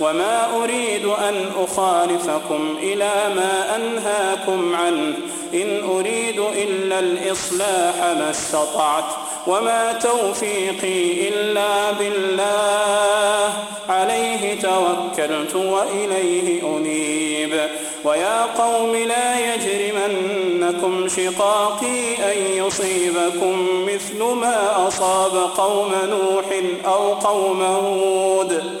وما أريد أن أخالفكم إلى ما أنهاكم عنه إن أريد إلا الإصلاح ما استطعت وما توفيقي إلا بالله عليه توكلت وإليه أنيب ويا قوم لا يجرمنكم شقاقي أن يصيبكم مثل ما أصاب قوم نوح أو قوم هود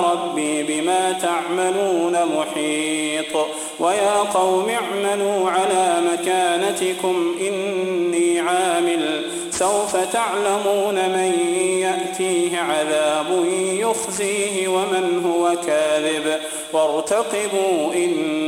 ربي بما تعملون محيط. ويا قوم اعملوا على مكانتكم إني عامل. سوف تعلمون من يأتيه عذاب يخزيه ومن هو كاذب. وارتقبوا إني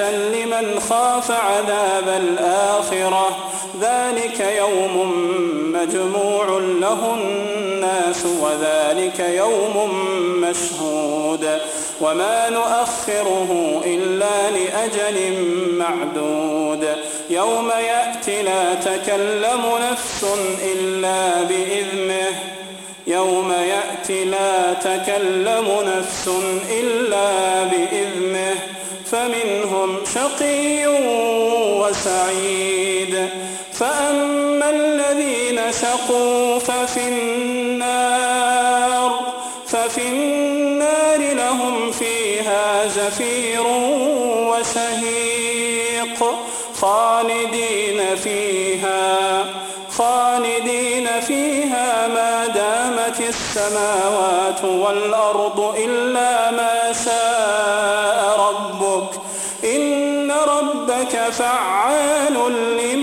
لمن خاف عذاب الآخرة. ذلك يوم مجموع له الناس وذلك يوم مشهود. وما نؤخره إلا لأجل معدود. يوم يأتي لا تكلم نفس إلا بإذنه. يوم يأتي لا تكلم نفس إلا بإذنه. فمنهم شقي وسعيد. فأما الذين شقوا ففي النار ففي النار لهم فيها زفير وشهيق. خالدين فيها خالدين فيها ما دامت السماوات والأرض إلا ما شاء. فعال لما